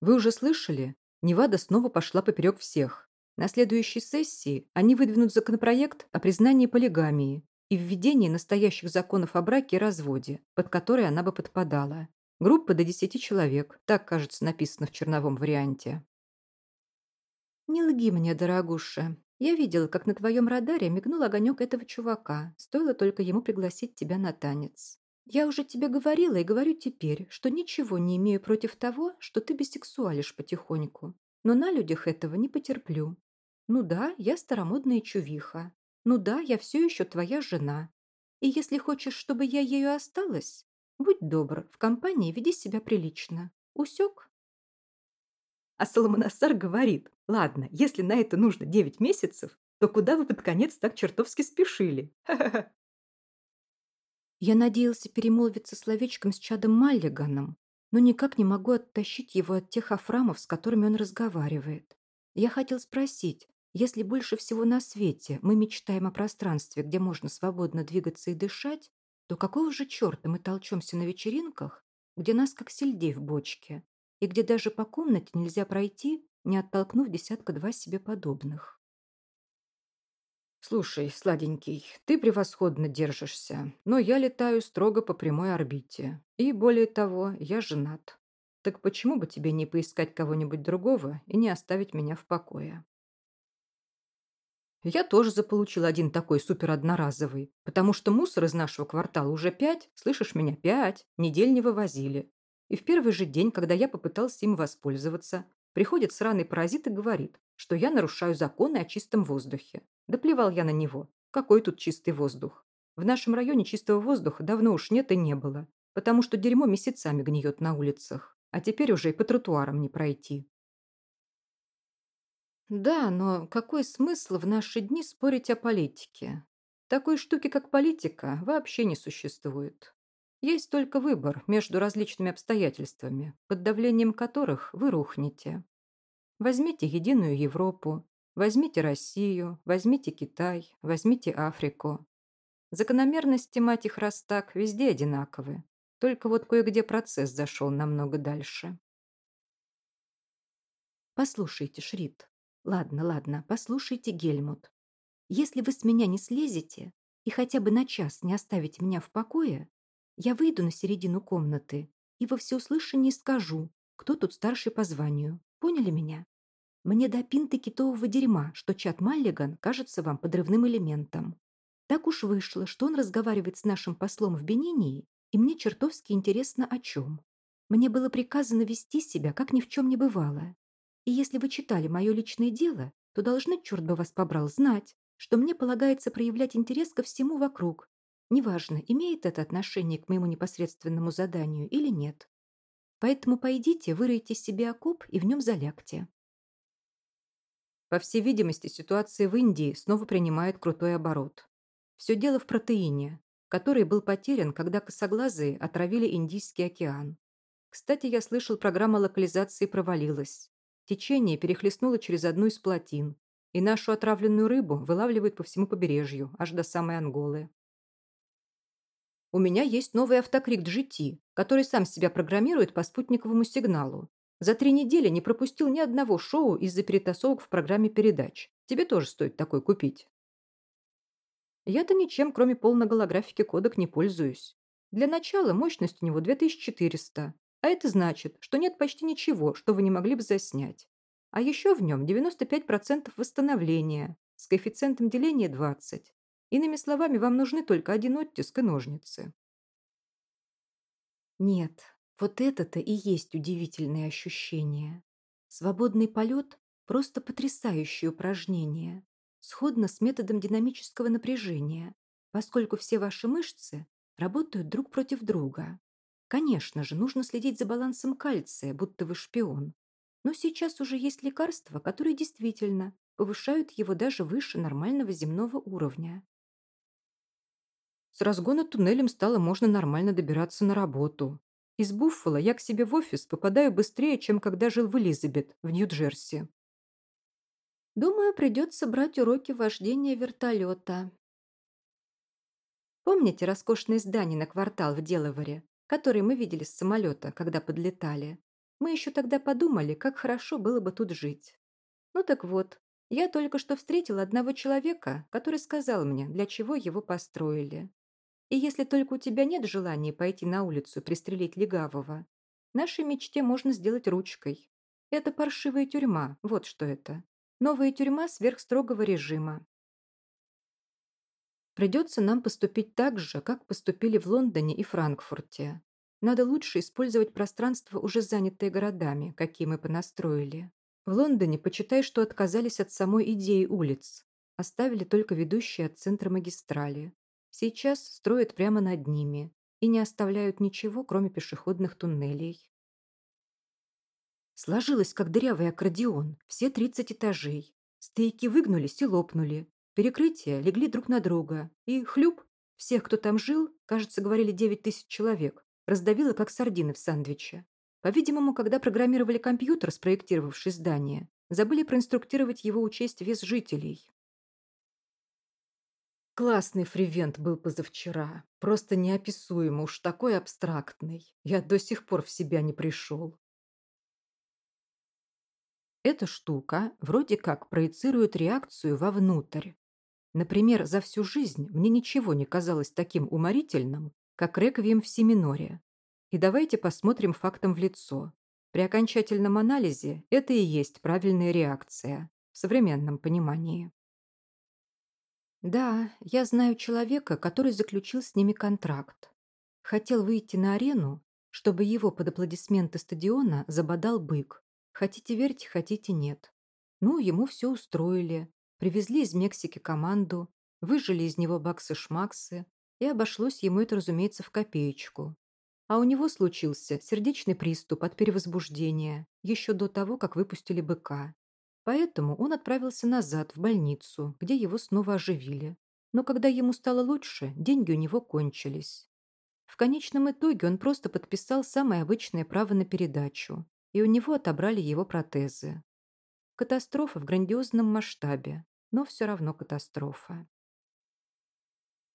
Вы уже слышали? Невада снова пошла поперек всех. На следующей сессии они выдвинут законопроект о признании полигамии и введении настоящих законов о браке и разводе, под которые она бы подпадала. Группа до 10 человек, так, кажется, написано в черновом варианте. «Не лги мне, дорогуша. Я видела, как на твоем радаре мигнул огонек этого чувака. Стоило только ему пригласить тебя на танец. Я уже тебе говорила и говорю теперь, что ничего не имею против того, что ты бисексуалишь потихоньку. Но на людях этого не потерплю. Ну да, я старомодная чувиха. Ну да, я все еще твоя жена. И если хочешь, чтобы я ею осталась, Будь добр, в компании веди себя прилично. Усек? А Соломонасар говорит, ладно, если на это нужно 9 месяцев, то куда вы под конец так чертовски спешили? Я надеялся перемолвиться словечком с Чадом Маллиганом, но никак не могу оттащить его от тех афрамов, с которыми он разговаривает. Я хотел спросить, если больше всего на свете мы мечтаем о пространстве, где можно свободно двигаться и дышать, то какого же черта мы толчемся на вечеринках, где нас как сельдей в бочке, и где даже по комнате нельзя пройти, не оттолкнув десятка-два себе подобных? «Слушай, сладенький, ты превосходно держишься, но я летаю строго по прямой орбите. И, более того, я женат. Так почему бы тебе не поискать кого-нибудь другого и не оставить меня в покое?» Я тоже заполучил один такой супер одноразовый, потому что мусор из нашего квартала уже пять, слышишь меня, пять, недель не вывозили. И в первый же день, когда я попытался им воспользоваться, приходит сраный паразит и говорит, что я нарушаю законы о чистом воздухе. Да плевал я на него. Какой тут чистый воздух? В нашем районе чистого воздуха давно уж нет и не было, потому что дерьмо месяцами гниет на улицах, а теперь уже и по тротуарам не пройти. Да, но какой смысл в наши дни спорить о политике? Такой штуки, как политика, вообще не существует. Есть только выбор между различными обстоятельствами, под давлением которых вы рухнете. Возьмите единую Европу, возьмите Россию, возьмите Китай, возьмите Африку. Закономерности, мать их раз так, везде одинаковы. Только вот кое-где процесс зашел намного дальше. Послушайте, Шрид, Ладно, ладно, послушайте, Гельмут. Если вы с меня не слезете и хотя бы на час не оставите меня в покое, я выйду на середину комнаты и во всеуслышание скажу, кто тут старший по званию. Поняли меня? Мне до пинты китового дерьма, что чат Маллиган кажется вам подрывным элементом. Так уж вышло, что он разговаривает с нашим послом в Бенинии, и мне чертовски интересно о чем. Мне было приказано вести себя, как ни в чем не бывало. И если вы читали мое личное дело, то должны, черт бы вас побрал, знать, что мне полагается проявлять интерес ко всему вокруг. Неважно, имеет это отношение к моему непосредственному заданию или нет. Поэтому пойдите, выройте себе окоп и в нем залягте. По всей видимости, ситуация в Индии снова принимает крутой оборот. Все дело в протеине, который был потерян, когда косоглазые отравили Индийский океан. Кстати, я слышал, программа локализации провалилась. Течение перехлестнуло через одну из плотин, и нашу отравленную рыбу вылавливают по всему побережью, аж до самой Анголы. У меня есть новый автокрик GT, который сам себя программирует по спутниковому сигналу. За три недели не пропустил ни одного шоу из-за перетасовок в программе передач. Тебе тоже стоит такой купить. Я-то ничем, кроме полноголографики кодек, не пользуюсь. Для начала мощность у него 2400, а это значит, что нет почти ничего, что вы не могли бы заснять. А еще в нем 95% восстановления с коэффициентом деления 20. Иными словами, вам нужны только один оттиск и ножницы. Нет, вот это-то и есть удивительное ощущение. Свободный полет – просто потрясающее упражнение, сходно с методом динамического напряжения, поскольку все ваши мышцы работают друг против друга. Конечно же, нужно следить за балансом кальция, будто вы шпион. Но сейчас уже есть лекарства, которые действительно повышают его даже выше нормального земного уровня. С разгона туннелем стало можно нормально добираться на работу. Из Буффало я к себе в офис попадаю быстрее, чем когда жил в Элизабет, в Нью-Джерси. Думаю, придется брать уроки вождения вертолета. Помните роскошное здание на квартал в Делаворе? который мы видели с самолета, когда подлетали. Мы еще тогда подумали, как хорошо было бы тут жить. Ну так вот, я только что встретила одного человека, который сказал мне, для чего его построили. И если только у тебя нет желания пойти на улицу пристрелить легавого, нашей мечте можно сделать ручкой. Это паршивая тюрьма, вот что это. Новая тюрьма сверхстрогого режима. Придется нам поступить так же, как поступили в Лондоне и Франкфурте. Надо лучше использовать пространство, уже занятое городами, какие мы понастроили. В Лондоне почитай, что отказались от самой идеи улиц. Оставили только ведущие от центра магистрали. Сейчас строят прямо над ними и не оставляют ничего, кроме пешеходных туннелей. Сложилось, как дырявый аккордеон, все 30 этажей. Стейки выгнулись и лопнули. Перекрытия легли друг на друга. И хлюп, всех, кто там жил, кажется, говорили 9 тысяч человек, раздавило, как сардины в сандвиче. По-видимому, когда программировали компьютер, спроектировавший здание, забыли проинструктировать его учесть вес жителей. Классный фривент был позавчера. Просто неописуемо, уж такой абстрактный. Я до сих пор в себя не пришел. Эта штука вроде как проецирует реакцию вовнутрь. Например, за всю жизнь мне ничего не казалось таким уморительным, как реквием в семиноре. И давайте посмотрим фактом в лицо. При окончательном анализе это и есть правильная реакция в современном понимании. Да, я знаю человека, который заключил с ними контракт. Хотел выйти на арену, чтобы его под аплодисменты стадиона забодал бык. Хотите верьте, хотите нет. Ну, ему все устроили. Привезли из Мексики команду, выжили из него баксы-шмаксы, и обошлось ему это, разумеется, в копеечку. А у него случился сердечный приступ от перевозбуждения еще до того, как выпустили быка. Поэтому он отправился назад, в больницу, где его снова оживили. Но когда ему стало лучше, деньги у него кончились. В конечном итоге он просто подписал самое обычное право на передачу, и у него отобрали его протезы. Катастрофа в грандиозном масштабе, но все равно катастрофа.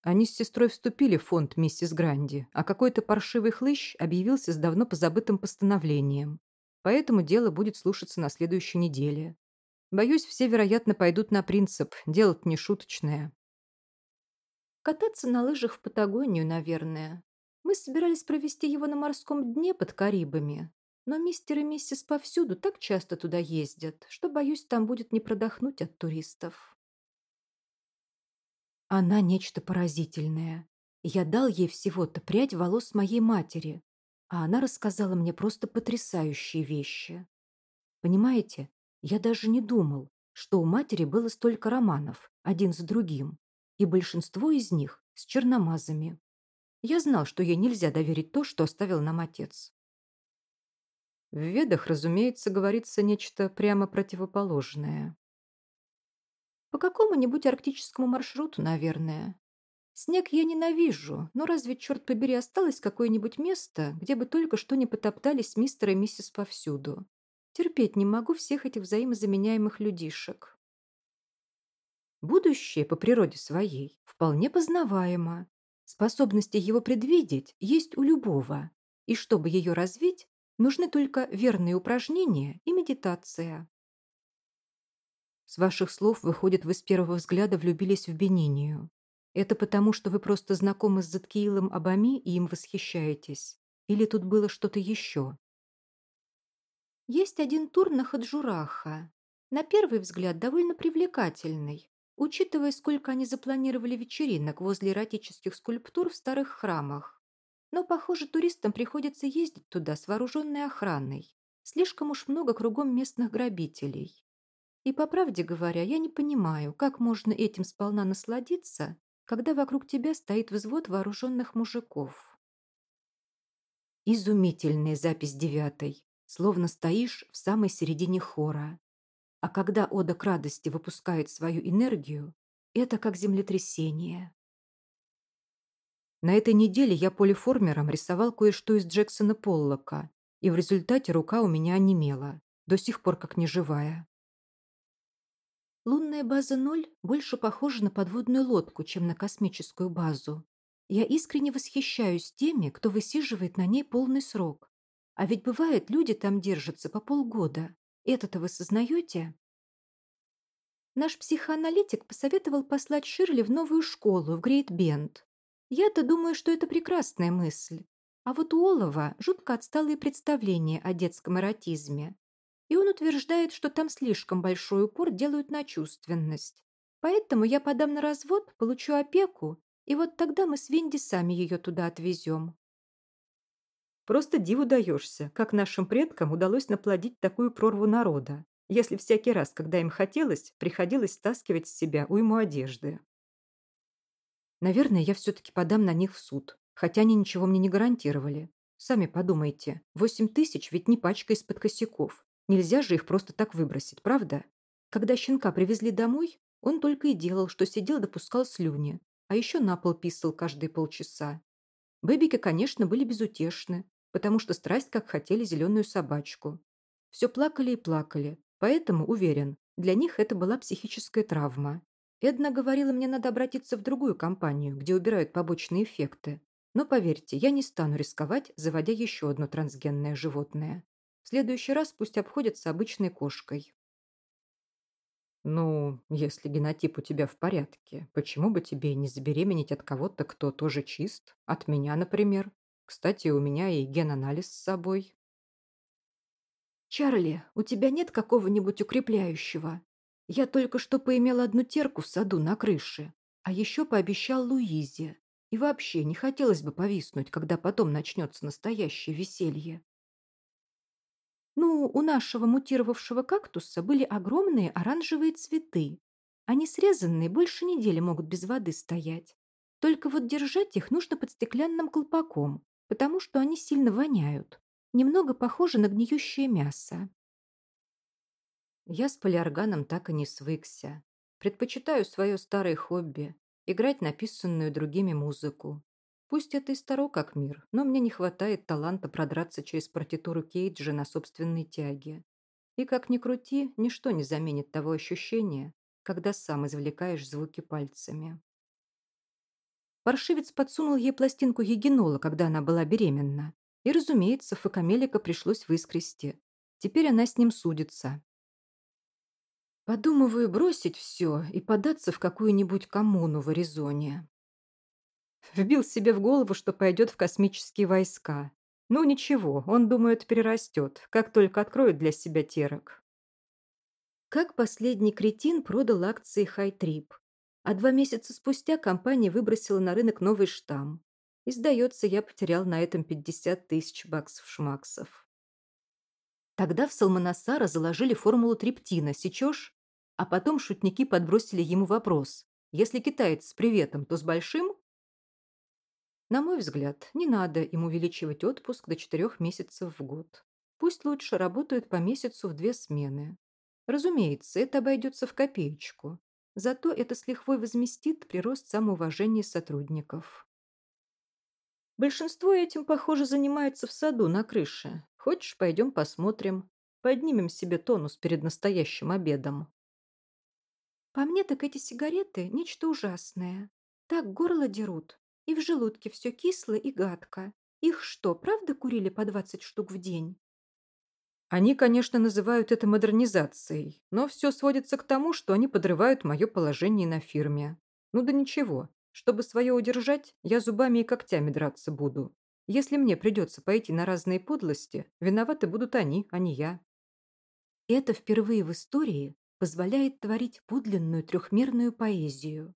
Они с сестрой вступили в фонд миссис Гранди, а какой-то паршивый хлыщ объявился с давно позабытым постановлением. Поэтому дело будет слушаться на следующей неделе. Боюсь, все, вероятно, пойдут на принцип. Дело не шуточное. Кататься на лыжах в Патагонию, наверное. Мы собирались провести его на морском дне под Карибами. Но мистер и миссис повсюду так часто туда ездят, что, боюсь, там будет не продохнуть от туристов. Она нечто поразительное. Я дал ей всего-то прядь волос моей матери, а она рассказала мне просто потрясающие вещи. Понимаете, я даже не думал, что у матери было столько романов, один за другим, и большинство из них с черномазами. Я знал, что ей нельзя доверить то, что оставил нам отец. В ведах, разумеется, говорится нечто прямо противоположное. По какому-нибудь арктическому маршруту, наверное. Снег я ненавижу, но разве, черт побери, осталось какое-нибудь место, где бы только что не потоптались мистер и миссис повсюду? Терпеть не могу всех этих взаимозаменяемых людишек. Будущее по природе своей вполне познаваемо. Способности его предвидеть есть у любого, и чтобы ее развить, нужны только верные упражнения и медитация. С ваших слов выходит, вы с первого взгляда влюбились в Бенинию. Это потому, что вы просто знакомы с Заткиилом Абами и им восхищаетесь? Или тут было что-то еще? Есть один тур на Хаджураха. На первый взгляд довольно привлекательный, учитывая, сколько они запланировали вечеринок возле эротических скульптур в старых храмах. Но, похоже, туристам приходится ездить туда с вооруженной охраной. Слишком уж много кругом местных грабителей. И, по правде говоря, я не понимаю, как можно этим сполна насладиться, когда вокруг тебя стоит взвод вооруженных мужиков. Изумительная запись девятой словно стоишь в самой середине хора. А когда ода к радости выпускает свою энергию, это как землетрясение. На этой неделе я полиформером рисовал кое-что из Джексона Поллока, и в результате рука у меня онемела, до сих пор как неживая. Лунная база ноль больше похожа на подводную лодку, чем на космическую базу. Я искренне восхищаюсь теми, кто высиживает на ней полный срок. А ведь бывает, люди там держатся по полгода. Это-то вы сознаете? Наш психоаналитик посоветовал послать Ширли в новую школу, в Грейт-Бенд. Я-то думаю, что это прекрасная мысль. А вот у Олова жутко отсталые представления о детском эротизме. И он утверждает, что там слишком большой упор делают на чувственность. Поэтому я подам на развод, получу опеку, и вот тогда мы с Винди сами ее туда отвезем. Просто диву даешься, как нашим предкам удалось наплодить такую прорву народа, если всякий раз, когда им хотелось, приходилось стаскивать с себя уйму одежды. Наверное, я все-таки подам на них в суд, хотя они ничего мне не гарантировали. Сами подумайте, восемь тысяч ведь не пачка из-под косяков. Нельзя же их просто так выбросить, правда? Когда щенка привезли домой, он только и делал, что сидел допускал слюни, а еще на пол писал каждые полчаса. Бэбики, конечно, были безутешны, потому что страсть как хотели зеленую собачку. Все плакали и плакали, поэтому, уверен, для них это была психическая травма. Эдна говорила, мне надо обратиться в другую компанию, где убирают побочные эффекты. Но поверьте, я не стану рисковать, заводя еще одно трансгенное животное. В следующий раз пусть обходятся обычной кошкой. Ну, если генотип у тебя в порядке, почему бы тебе не забеременеть от кого-то, кто тоже чист? От меня, например. Кстати, у меня и генанализ с собой. «Чарли, у тебя нет какого-нибудь укрепляющего? Я только что поимел одну терку в саду на крыше, а еще пообещал Луизе. И вообще не хотелось бы повиснуть, когда потом начнется настоящее веселье». Ну, у нашего мутировавшего кактуса были огромные оранжевые цветы. Они срезанные больше недели могут без воды стоять. Только вот держать их нужно под стеклянным колпаком, потому что они сильно воняют. Немного похожи на гниющее мясо. Я с полиорганом так и не свыкся. Предпочитаю свое старое хобби – играть написанную другими музыку. Пусть это и старо как мир, но мне не хватает таланта продраться через партитуру Кейджа на собственной тяге. И как ни крути, ничто не заменит того ощущения, когда сам извлекаешь звуки пальцами. Паршивец подсунул ей пластинку егинола, когда она была беременна. И, разумеется, Фокамелика пришлось выскрести. Теперь она с ним судится. Подумываю бросить все и податься в какую-нибудь коммуну в Аризоне. Вбил себе в голову, что пойдет в космические войска. Ну ничего, он, думает, перерастет, как только откроет для себя терок. Как последний кретин продал акции Хайтрип а два месяца спустя компания выбросила на рынок новый штамм. И, сдается, я потерял на этом 50 тысяч баксов-шмаксов. Тогда в Салманасара заложили формулу триптина, сечешь? А потом шутники подбросили ему вопрос. Если китаец с приветом, то с большим? На мой взгляд, не надо им увеличивать отпуск до четырех месяцев в год. Пусть лучше работают по месяцу в две смены. Разумеется, это обойдется в копеечку. Зато это с лихвой возместит прирост самоуважения сотрудников. Большинство этим, похоже, занимается в саду на крыше. Хочешь, пойдем посмотрим. Поднимем себе тонус перед настоящим обедом. По мне так эти сигареты – нечто ужасное. Так горло дерут, и в желудке все кисло и гадко. Их что, правда курили по 20 штук в день? Они, конечно, называют это модернизацией, но все сводится к тому, что они подрывают мое положение на фирме. Ну да ничего, чтобы свое удержать, я зубами и когтями драться буду. Если мне придется пойти на разные подлости, виноваты будут они, а не я. Это впервые в истории позволяет творить подлинную трехмерную поэзию.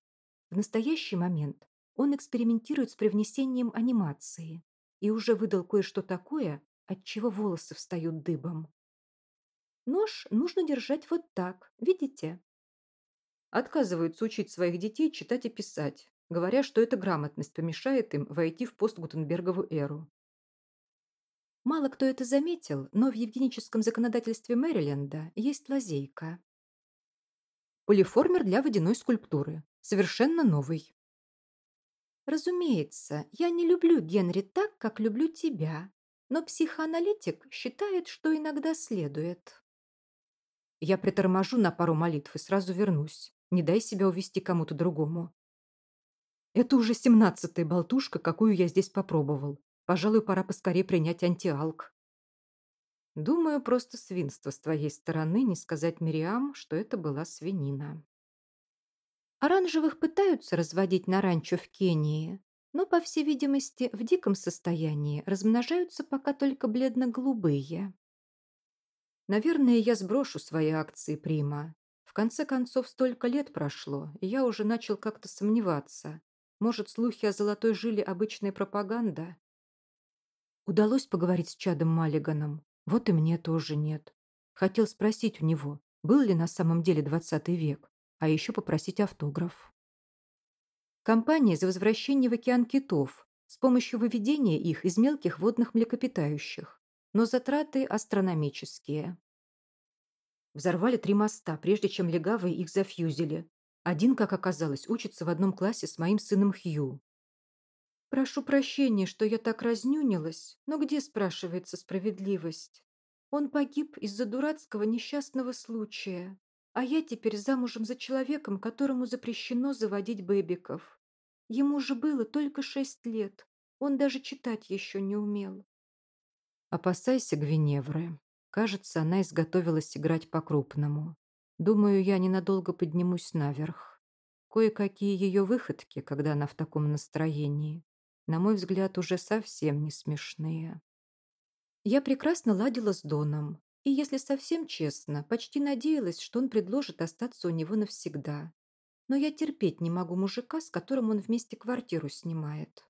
В настоящий момент он экспериментирует с привнесением анимации и уже выдал кое-что такое, отчего волосы встают дыбом. Нож нужно держать вот так, видите? Отказываются учить своих детей читать и писать, говоря, что эта грамотность помешает им войти в постгутенбергову эру. Мало кто это заметил, но в евгеническом законодательстве Мэриленда есть лазейка. Полиформер для водяной скульптуры. Совершенно новый. Разумеется, я не люблю Генри так, как люблю тебя но психоаналитик считает, что иногда следует. Я приторможу на пару молитв и сразу вернусь. Не дай себя увести кому-то другому. Это уже семнадцатая болтушка, какую я здесь попробовал. Пожалуй, пора поскорее принять антиалк. Думаю, просто свинство с твоей стороны не сказать Мириам, что это была свинина. Оранжевых пытаются разводить на ранчо в Кении, но, по всей видимости, в диком состоянии размножаются пока только бледно-голубые. Наверное, я сброшу свои акции Прима. В конце концов, столько лет прошло, и я уже начал как-то сомневаться. Может, слухи о золотой жиле обычная пропаганда? Удалось поговорить с Чадом Маллиганом. Вот и мне тоже нет. Хотел спросить у него, был ли на самом деле двадцатый век, а еще попросить автограф. Компания за возвращение в океан китов с помощью выведения их из мелких водных млекопитающих, но затраты астрономические. Взорвали три моста, прежде чем легавые их зафьюзили. Один, как оказалось, учится в одном классе с моим сыном Хью. Прошу прощения, что я так разнюнилась, но где, спрашивается, справедливость? Он погиб из-за дурацкого несчастного случая, а я теперь замужем за человеком, которому запрещено заводить бэбиков. Ему же было только шесть лет, он даже читать еще не умел. Опасайся Гвиневры. Кажется, она изготовилась играть по-крупному. Думаю, я ненадолго поднимусь наверх. Кое-какие ее выходки, когда она в таком настроении, на мой взгляд, уже совсем не смешные. Я прекрасно ладила с Доном, и, если совсем честно, почти надеялась, что он предложит остаться у него навсегда. Но я терпеть не могу мужика, с которым он вместе квартиру снимает.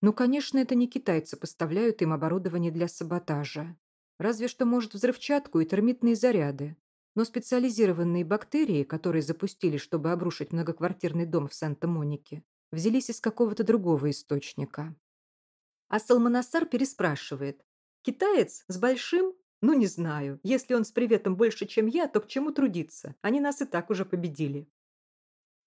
Ну, конечно, это не китайцы поставляют им оборудование для саботажа. Разве что, может, взрывчатку и термитные заряды. Но специализированные бактерии, которые запустили, чтобы обрушить многоквартирный дом в Санта-Монике, взялись из какого-то другого источника. А Салманасар переспрашивает. «Китаец? С большим? Ну, не знаю. Если он с приветом больше, чем я, то к чему трудиться? Они нас и так уже победили».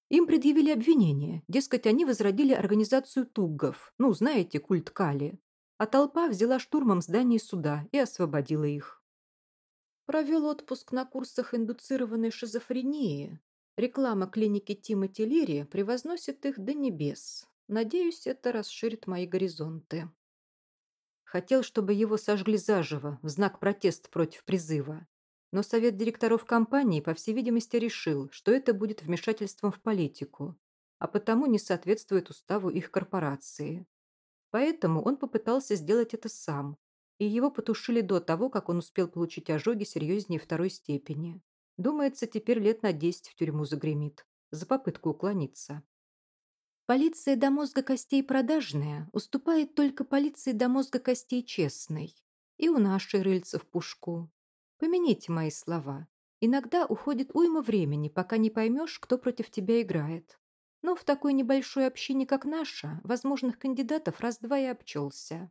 Им предъявили обвинение. Дескать, они возродили организацию туггов. Ну, знаете, культ Кали. А толпа взяла штурмом здание суда и освободила их. Провел отпуск на курсах индуцированной шизофрении, Реклама клиники Тимоти Лири превозносит их до небес. Надеюсь, это расширит мои горизонты. Хотел, чтобы его сожгли заживо, в знак протеста против призыва. Но совет директоров компании, по всей видимости, решил, что это будет вмешательством в политику, а потому не соответствует уставу их корпорации. Поэтому он попытался сделать это сам, и его потушили до того, как он успел получить ожоги серьезнее второй степени. Думается, теперь лет на десять в тюрьму загремит. За попытку уклониться. Полиция до мозга костей продажная уступает только полиции до мозга костей честной. И у нашей рыльца в пушку. Помяните мои слова. Иногда уходит уйма времени, пока не поймешь, кто против тебя играет. Но в такой небольшой общине, как наша, возможных кандидатов раз-два и обчелся.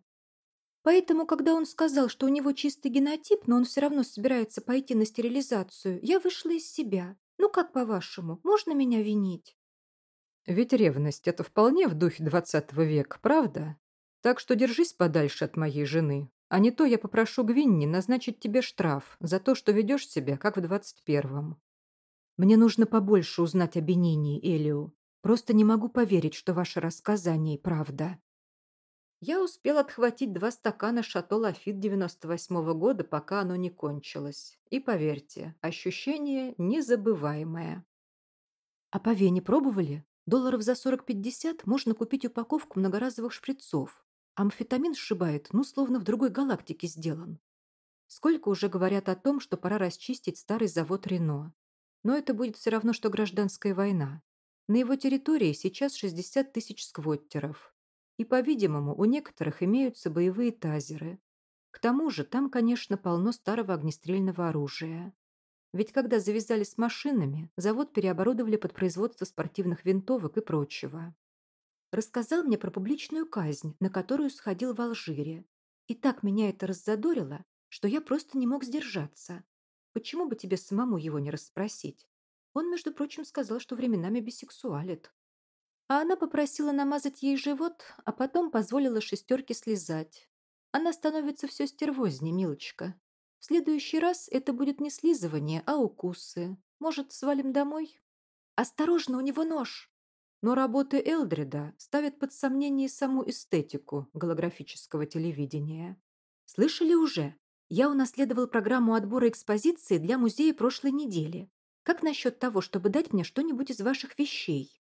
Поэтому, когда он сказал, что у него чистый генотип, но он все равно собирается пойти на стерилизацию, я вышла из себя. Ну как, по-вашему, можно меня винить? Ведь ревность – это вполне в духе двадцатого века, правда? Так что держись подальше от моей жены. А не то я попрошу Гвинни назначить тебе штраф за то, что ведешь себя, как в двадцать первом. Мне нужно побольше узнать об Бенинии, Элио. Просто не могу поверить, что ваши рассказы о правда. Я успел отхватить два стакана шато Лафит 98 -го года, пока оно не кончилось. И поверьте, ощущение незабываемое. А по вене пробовали? Долларов за 40-50 можно купить упаковку многоразовых шприцов. Амфетамин сшибает, ну, словно в другой галактике сделан. Сколько уже говорят о том, что пора расчистить старый завод Рено. Но это будет все равно, что гражданская война. На его территории сейчас 60 тысяч сквоттеров. И, по-видимому, у некоторых имеются боевые тазеры. К тому же там, конечно, полно старого огнестрельного оружия. Ведь когда завязали с машинами, завод переоборудовали под производство спортивных винтовок и прочего. Рассказал мне про публичную казнь, на которую сходил в Алжире. И так меня это раззадорило, что я просто не мог сдержаться. Почему бы тебе самому его не расспросить? Он, между прочим, сказал, что временами бисексуалит. А она попросила намазать ей живот, а потом позволила шестерке слезать. Она становится все стервозней, милочка. Следующий раз это будет не слизывание, а укусы. Может, свалим домой? Осторожно, у него нож! Но работы Элдрида ставят под сомнение саму эстетику голографического телевидения. Слышали уже? Я унаследовал программу отбора экспозиции для музея прошлой недели. Как насчет того, чтобы дать мне что-нибудь из ваших вещей?